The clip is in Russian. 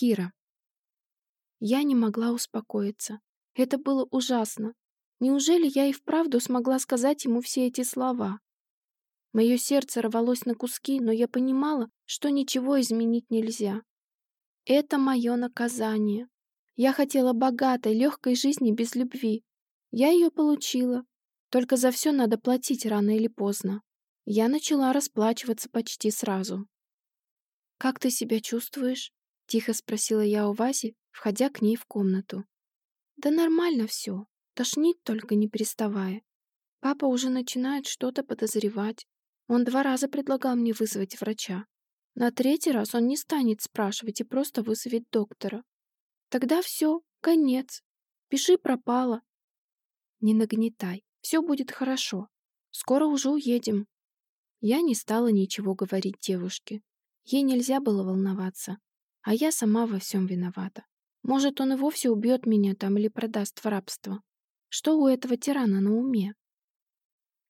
Кира. Я не могла успокоиться. Это было ужасно. Неужели я и вправду смогла сказать ему все эти слова? Мое сердце рвалось на куски, но я понимала, что ничего изменить нельзя. Это мое наказание. Я хотела богатой, легкой жизни без любви. Я ее получила. Только за все надо платить рано или поздно. Я начала расплачиваться почти сразу. «Как ты себя чувствуешь?» — тихо спросила я у Васи, входя к ней в комнату. «Да нормально все. Тошнит только не переставая. Папа уже начинает что-то подозревать. Он два раза предлагал мне вызвать врача. На третий раз он не станет спрашивать и просто вызовет доктора. Тогда все, конец. Пиши пропало. Не нагнетай, все будет хорошо. Скоро уже уедем. Я не стала ничего говорить девушке. Ей нельзя было волноваться. А я сама во всем виновата. Может, он и вовсе убьет меня там или продаст в рабство. Что у этого тирана на уме?